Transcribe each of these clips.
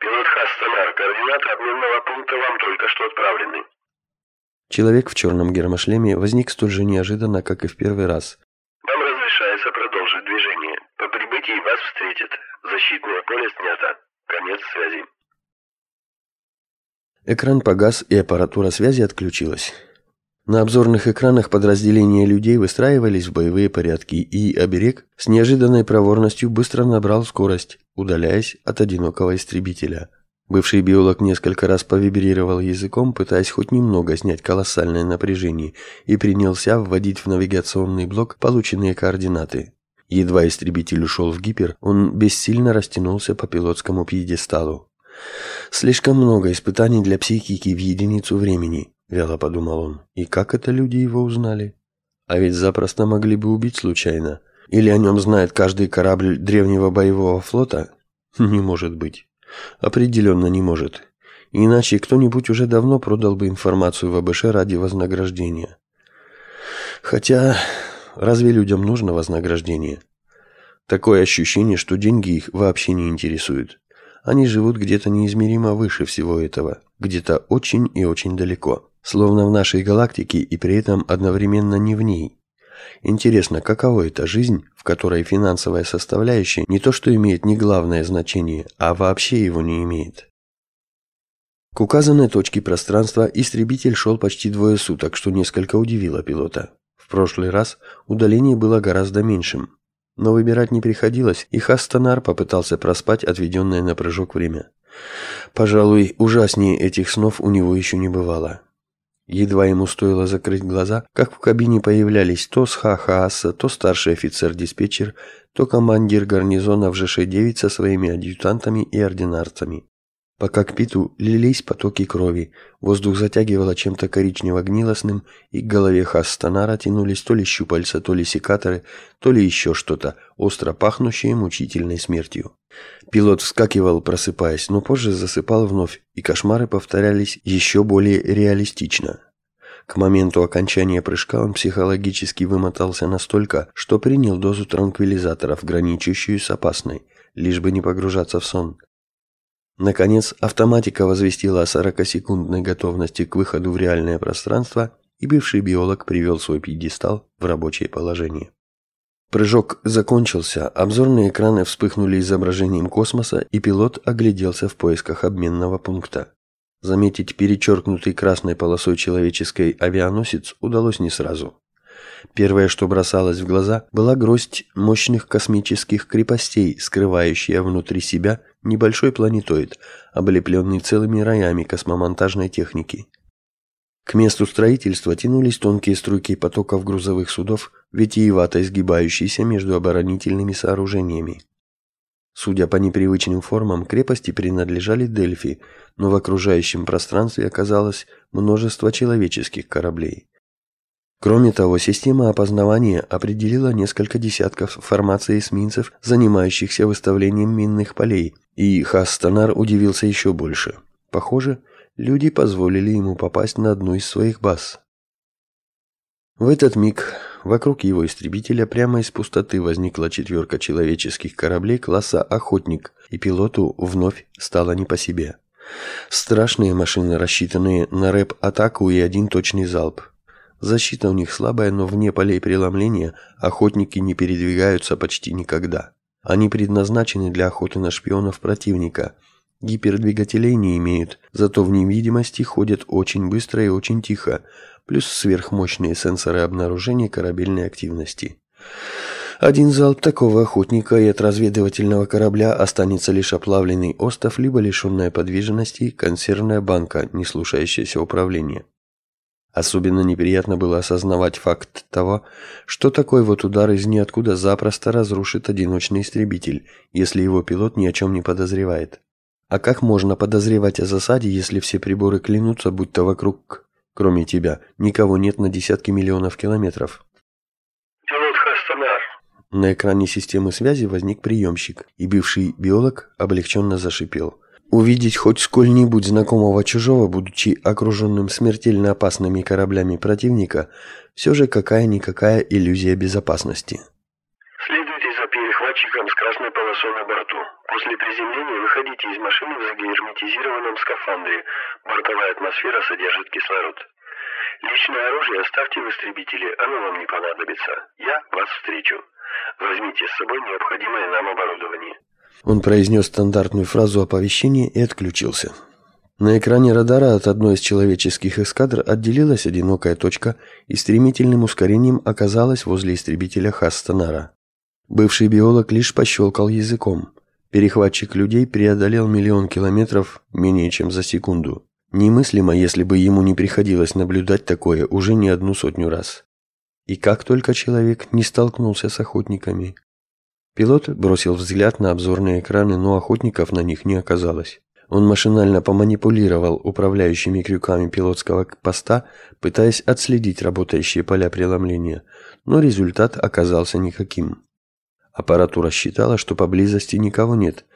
Пилот Хастанар, координаты обменного пункта вам только что отправлены. Человек в черном гермошлеме возник столь же неожиданно, как и в первый раз. Вам разрешается продолжить движение. По прибытии вас встретят. Защитное поле снято. Конец связи. Экран погас, и аппаратура связи отключилась. На обзорных экранах подразделения людей выстраивались в боевые порядки, и оберег с неожиданной проворностью быстро набрал скорость, удаляясь от одинокого истребителя. Бывший биолог несколько раз повибрировал языком, пытаясь хоть немного снять колоссальное напряжение, и принялся вводить в навигационный блок полученные координаты. Едва истребитель ушел в гипер, он бессильно растянулся по пилотскому пьедесталу. Слишком много испытаний для психики в единицу времени, вяло подумал он. И как это люди его узнали? А ведь запросто могли бы убить случайно. Или о нем знает каждый корабль древнего боевого флота? Не может быть. Определенно не может. Иначе кто-нибудь уже давно продал бы информацию в АБШ ради вознаграждения. Хотя, разве людям нужно вознаграждение? Такое ощущение, что деньги их вообще не интересуют. Они живут где-то неизмеримо выше всего этого, где-то очень и очень далеко, словно в нашей галактике и при этом одновременно не в ней. Интересно, каково это жизнь, в которой финансовая составляющая не то что имеет не главное значение, а вообще его не имеет. К указанной точке пространства истребитель шел почти двое суток, что несколько удивило пилота. В прошлый раз удаление было гораздо меньшим, но выбирать не приходилось, и Хастанар попытался проспать отведенное на прыжок время. Пожалуй, ужаснее этих снов у него еще не бывало. Едва ему стоило закрыть глаза, как в кабине появлялись то Сха-Хааса, то старший офицер-диспетчер, то командир гарнизона в ЖШ-9 со своими адъютантами и ординарцами. По кокпиту лились потоки крови, воздух затягивало чем-то коричнево-гнилостным, и к голове Хасстанара тянулись то ли щупальца, то ли секаторы, то ли еще что-то, остро пахнущее мучительной смертью. Пилот вскакивал, просыпаясь, но позже засыпал вновь, и кошмары повторялись еще более реалистично. К моменту окончания прыжка он психологически вымотался настолько, что принял дозу транквилизаторов, граничащую с опасной, лишь бы не погружаться в сон. Наконец, автоматика возвестила о 40-секундной готовности к выходу в реальное пространство, и бывший биолог привел свой пьедестал в рабочее положение. Прыжок закончился, обзорные экраны вспыхнули изображением космоса, и пилот огляделся в поисках обменного пункта. Заметить перечеркнутый красной полосой человеческой авианосец удалось не сразу. Первое, что бросалось в глаза, была гроздь мощных космических крепостей, скрывающая внутри себя небольшой планетоид, облепленный целыми роями космомонтажной техники. К месту строительства тянулись тонкие струйки потоков грузовых судов, витиевато изгибающиеся между оборонительными сооружениями. Судя по непривычным формам, крепости принадлежали Дельфи, но в окружающем пространстве оказалось множество человеческих кораблей. Кроме того, система опознавания определила несколько десятков формаций эсминцев, занимающихся выставлением минных полей, и Хастанар удивился еще больше. Похоже, люди позволили ему попасть на одну из своих баз. В этот миг вокруг его истребителя прямо из пустоты возникла четверка человеческих кораблей класса «Охотник», и пилоту вновь стало не по себе. Страшные машины, рассчитанные на рэп-атаку и один точный залп. Защита у них слабая, но вне полей преломления охотники не передвигаются почти никогда. Они предназначены для охоты на шпионов противника. Гипердвигателей не имеют, зато в невидимости ходят очень быстро и очень тихо, плюс сверхмощные сенсоры обнаружения корабельной активности. Один залп такого охотника и от разведывательного корабля останется лишь оплавленный остов, либо лишенная подвижности консервная банка, не слушающаяся управления. Особенно неприятно было осознавать факт того, что такой вот удар из ниоткуда запросто разрушит одиночный истребитель, если его пилот ни о чем не подозревает. А как можно подозревать о засаде, если все приборы клянутся, будто вокруг, кроме тебя, никого нет на десятки миллионов километров? Пилот Хастанар. На экране системы связи возник приемщик, и бывший биолог облегченно зашипел. Увидеть хоть сколь-нибудь знакомого чужого, будучи окруженным смертельно опасными кораблями противника, все же какая-никакая иллюзия безопасности. Следуйте за перехватчиком с красной полосой на борту. После приземления выходите из машины в загерметизированном скафандре. Бортовая атмосфера содержит кислород. Личное оружие оставьте в истребителе, оно вам не понадобится. Я вас встречу. Возьмите с собой необходимое нам оборудование. Он произнес стандартную фразу оповещения и отключился. На экране радара от одной из человеческих эскадр отделилась одинокая точка и стремительным ускорением оказалась возле истребителя Хастанара. Бывший биолог лишь пощелкал языком. Перехватчик людей преодолел миллион километров менее чем за секунду. Немыслимо, если бы ему не приходилось наблюдать такое уже не одну сотню раз. И как только человек не столкнулся с охотниками. Пилот бросил взгляд на обзорные экраны, но охотников на них не оказалось. Он машинально поманипулировал управляющими крюками пилотского поста, пытаясь отследить работающие поля преломления, но результат оказался никаким. Аппаратура считала, что поблизости никого нет,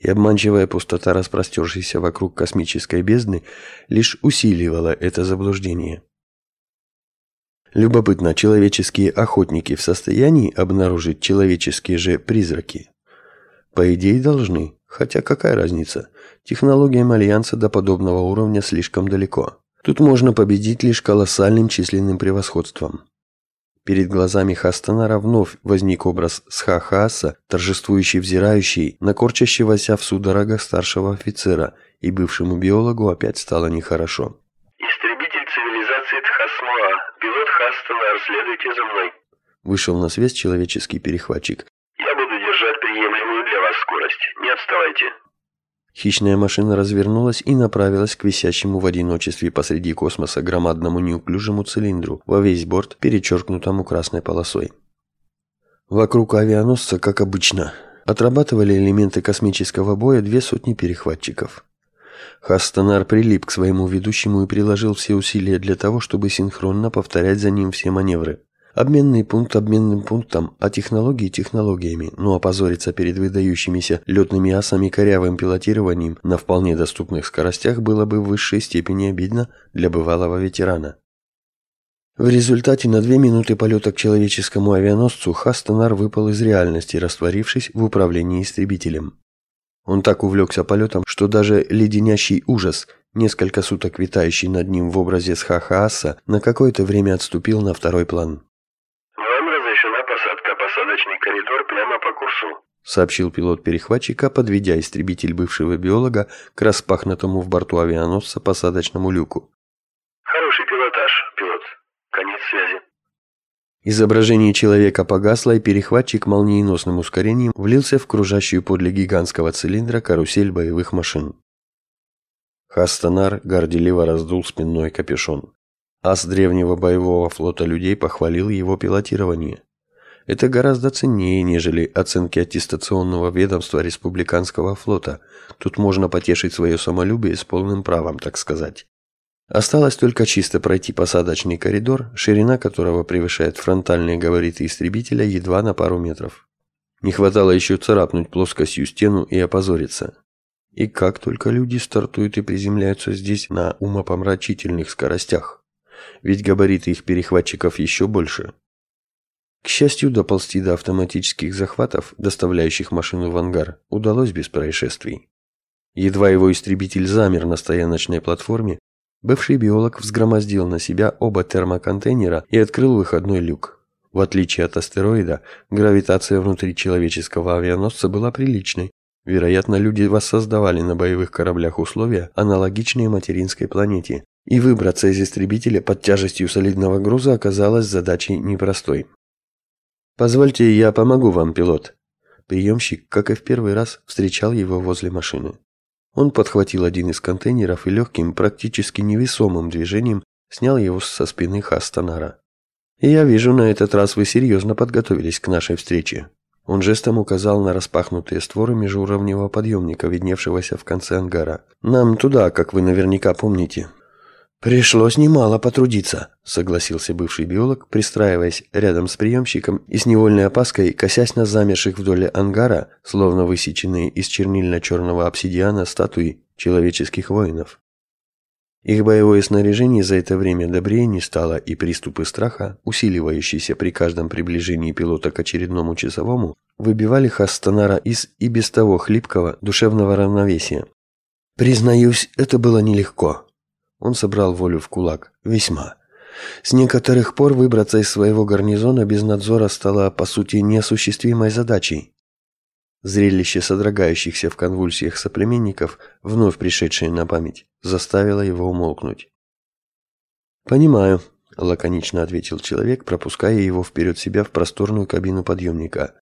и обманчивая пустота, распростершаяся вокруг космической бездны, лишь усиливала это заблуждение. Любопытно, человеческие охотники в состоянии обнаружить человеческие же призраки? По идее должны, хотя какая разница? Технологиям Альянса до подобного уровня слишком далеко. Тут можно победить лишь колоссальным численным превосходством. Перед глазами Хастанара вновь возник образ Схахаса, торжествующий взирающий, накорчащегося в судорогах старшего офицера, и бывшему биологу опять стало нехорошо. Истребитель цивилизации Тхасмоа. Пилот Хастанар, следуйте за мной. Вышел на связь человеческий перехватчик. Я буду держать приемлемую для вас скорость. Не отставайте. Хищная машина развернулась и направилась к висящему в одиночестве посреди космоса громадному неуклюжему цилиндру во весь борт, перечеркнутому красной полосой. Вокруг авианосца, как обычно, отрабатывали элементы космического боя две сотни перехватчиков. Хастанар прилип к своему ведущему и приложил все усилия для того, чтобы синхронно повторять за ним все маневры. Обменный пункт обменным пунктом, а технологии технологиями, но опозориться перед выдающимися летными асами корявым пилотированием на вполне доступных скоростях было бы в высшей степени обидно для бывалого ветерана. В результате на две минуты полета к человеческому авианосцу Хастанар выпал из реальности, растворившись в управлении истребителем. Он так увлекся полетом, что даже леденящий ужас, несколько суток витающий над ним в образе Схахааса, на какое-то время отступил на второй план посадочный коридор прямо по курсу», сообщил пилот перехватчика, подведя истребитель бывшего биолога к распахнутому в борту авианосца посадочному люку. «Хороший пилотаж, пилот. Конец связи». Изображение человека погасло, и перехватчик молниеносным ускорением влился в кружащую подле гигантского цилиндра карусель боевых машин. Хастанар горделиво раздул спинной капюшон. Ас древнего боевого флота людей похвалил его пилотирование. Это гораздо ценнее, нежели оценки аттестационного ведомства республиканского флота. Тут можно потешить свое самолюбие с полным правом, так сказать. Осталось только чисто пройти посадочный коридор, ширина которого превышает фронтальные габариты истребителя едва на пару метров. Не хватало еще царапнуть плоскостью стену и опозориться. И как только люди стартуют и приземляются здесь на умопомрачительных скоростях. Ведь габариты их перехватчиков еще больше. К счастью, доползти до автоматических захватов, доставляющих машину в ангар, удалось без происшествий. Едва его истребитель замер на стояночной платформе, бывший биолог взгромоздил на себя оба термоконтейнера и открыл выходной люк. В отличие от астероида, гравитация внутри человеческого авианосца была приличной. Вероятно, люди воссоздавали на боевых кораблях условия, аналогичные материнской планете, и выбраться из истребителя под тяжестью солидного груза оказалось задачей непростой. «Позвольте, я помогу вам, пилот». Приемщик, как и в первый раз, встречал его возле машины. Он подхватил один из контейнеров и легким, практически невесомым движением снял его со спины Хастанара. «Я вижу, на этот раз вы серьезно подготовились к нашей встрече». Он жестом указал на распахнутые створы межуровневого подъемника, видневшегося в конце ангара. «Нам туда, как вы наверняка помните. «Пришлось немало потрудиться», — согласился бывший биолог, пристраиваясь рядом с приемщиком и с невольной опаской, косясь на замерших вдоль ангара, словно высеченные из чернильно-черного обсидиана статуи человеческих воинов. Их боевое снаряжение за это время добрее не стало, и приступы страха, усиливающиеся при каждом приближении пилота к очередному часовому, выбивали Хастанара из и без того хлипкого душевного равновесия. «Признаюсь, это было нелегко». Он собрал волю в кулак. «Весьма. С некоторых пор выбраться из своего гарнизона без надзора стало, по сути, неосуществимой задачей. Зрелище содрогающихся в конвульсиях соплеменников, вновь пришедшее на память, заставило его умолкнуть. «Понимаю», – лаконично ответил человек, пропуская его вперед себя в просторную кабину подъемника.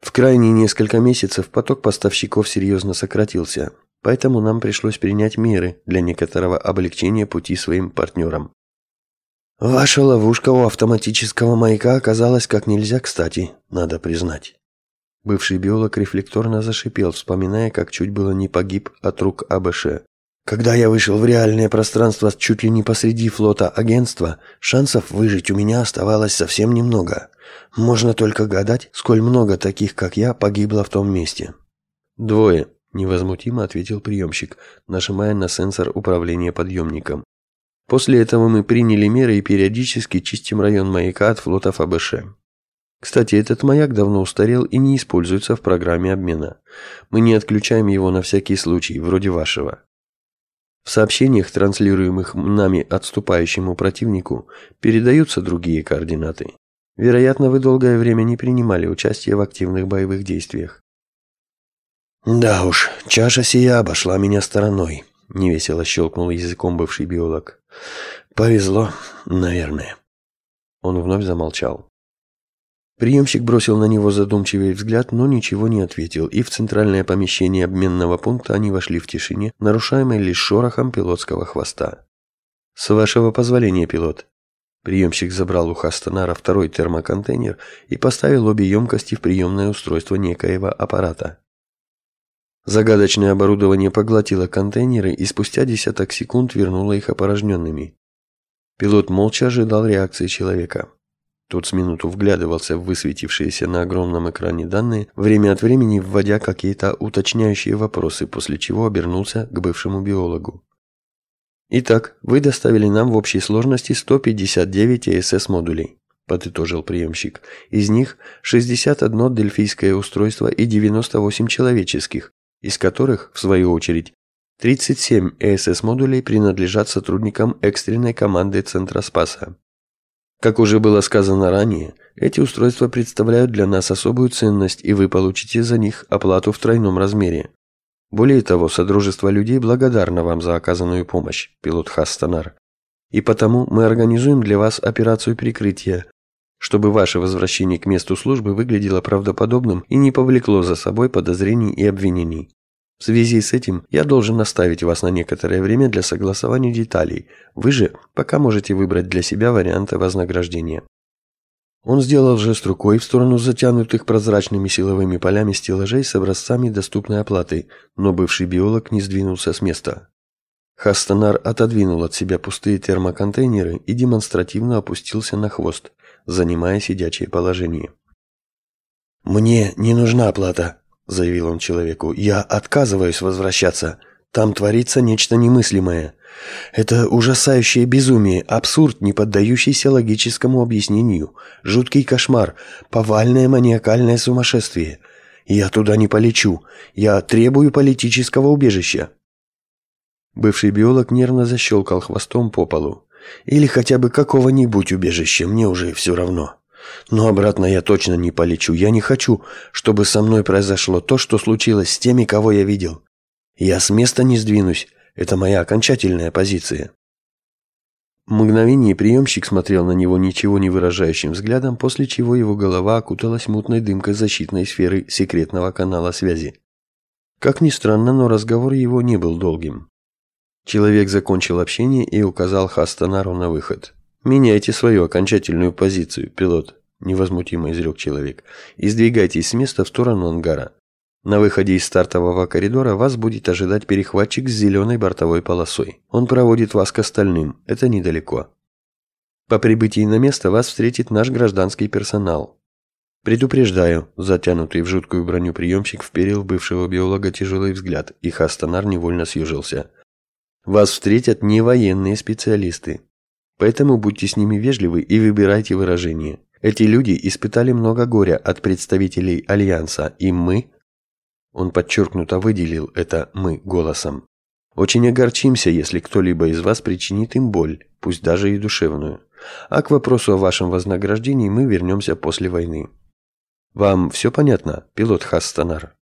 В крайние несколько месяцев поток поставщиков серьезно сократился, поэтому нам пришлось принять меры для некоторого облегчения пути своим партнерам. Ваша ловушка у автоматического маяка оказалась как нельзя кстати, надо признать. Бывший биолог рефлекторно зашипел, вспоминая, как чуть было не погиб от рук АБШ. Когда я вышел в реальное пространство чуть ли не посреди флота агентства, шансов выжить у меня оставалось совсем немного. Можно только гадать, сколь много таких, как я, погибло в том месте. Двое, невозмутимо ответил приемщик, нажимая на сенсор управления подъемником. После этого мы приняли меры и периодически чистим район маяка от флотов АБШ. Кстати, этот маяк давно устарел и не используется в программе обмена. Мы не отключаем его на всякий случай, вроде вашего. В сообщениях, транслируемых нами отступающему противнику, передаются другие координаты. Вероятно, вы долгое время не принимали участие в активных боевых действиях. «Да уж, чаша сия обошла меня стороной», — невесело щелкнул языком бывший биолог. «Повезло, наверное». Он вновь замолчал. Приемщик бросил на него задумчивый взгляд, но ничего не ответил, и в центральное помещение обменного пункта они вошли в тишине, нарушаемой лишь шорохом пилотского хвоста. «С вашего позволения, пилот». Приемщик забрал у Хастанара второй термоконтейнер и поставил обе емкости в приемное устройство некоего аппарата. Загадочное оборудование поглотило контейнеры и спустя десяток секунд вернуло их опорожненными. Пилот молча ожидал реакции человека. Тот с минуту вглядывался в высветившиеся на огромном экране данные, время от времени вводя какие-то уточняющие вопросы, после чего обернулся к бывшему биологу. «Итак, вы доставили нам в общей сложности 159 ЭСС-модулей», – подытожил приемщик. «Из них 61 дельфийское устройство и 98 человеческих, из которых, в свою очередь, 37 ЭСС-модулей принадлежат сотрудникам экстренной команды Центра Спаса. Как уже было сказано ранее, эти устройства представляют для нас особую ценность, и вы получите за них оплату в тройном размере. Более того, Содружество людей благодарно вам за оказанную помощь, пилот Хастанар. И потому мы организуем для вас операцию прикрытия, чтобы ваше возвращение к месту службы выглядело правдоподобным и не повлекло за собой подозрений и обвинений. В связи с этим я должен оставить вас на некоторое время для согласования деталей. Вы же пока можете выбрать для себя варианты вознаграждения. Он сделал жест рукой в сторону затянутых прозрачными силовыми полями стеллажей с образцами доступной оплаты, но бывший биолог не сдвинулся с места. Хастанар отодвинул от себя пустые термоконтейнеры и демонстративно опустился на хвост, занимая сидячее положение. «Мне не нужна оплата», – заявил он человеку. «Я отказываюсь возвращаться. Там творится нечто немыслимое. Это ужасающее безумие, абсурд, не поддающийся логическому объяснению, жуткий кошмар, повальное маниакальное сумасшествие. Я туда не полечу. Я требую политического убежища». Бывший биолог нервно защелкал хвостом по полу. «Или хотя бы какого-нибудь убежища, мне уже все равно». Но обратно я точно не полечу. Я не хочу, чтобы со мной произошло то, что случилось с теми, кого я видел. Я с места не сдвинусь. Это моя окончательная позиция. Мгновение приемщик смотрел на него ничего не выражающим взглядом, после чего его голова окуталась мутной дымкой защитной сферы секретного канала связи. Как ни странно, но разговор его не был долгим. Человек закончил общение и указал Хастанару на выход. «Меняйте свою окончательную позицию, пилот», – невозмутимо изрек человек, «и сдвигайтесь с места в сторону ангара. На выходе из стартового коридора вас будет ожидать перехватчик с зеленой бортовой полосой. Он проводит вас к остальным, это недалеко. По прибытии на место вас встретит наш гражданский персонал. Предупреждаю, затянутый в жуткую броню приемщик вперил бывшего биолога тяжелый взгляд, и Хастанар невольно съежился. Вас встретят не военные специалисты. Поэтому будьте с ними вежливы и выбирайте выражения. Эти люди испытали много горя от представителей Альянса, и мы... Он подчеркнуто выделил это «мы» голосом. Очень огорчимся, если кто-либо из вас причинит им боль, пусть даже и душевную. А к вопросу о вашем вознаграждении мы вернемся после войны. Вам все понятно, пилот Хасстанар?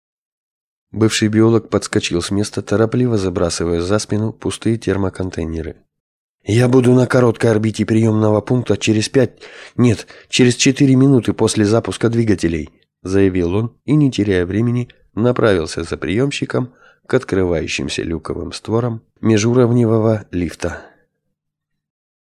Бывший биолог подскочил с места, торопливо забрасывая за спину пустые термоконтейнеры. «Я буду на короткой орбите приемного пункта через пять... Нет, через четыре минуты после запуска двигателей», заявил он и, не теряя времени, направился за приемщиком к открывающимся люковым створам межуровневого лифта.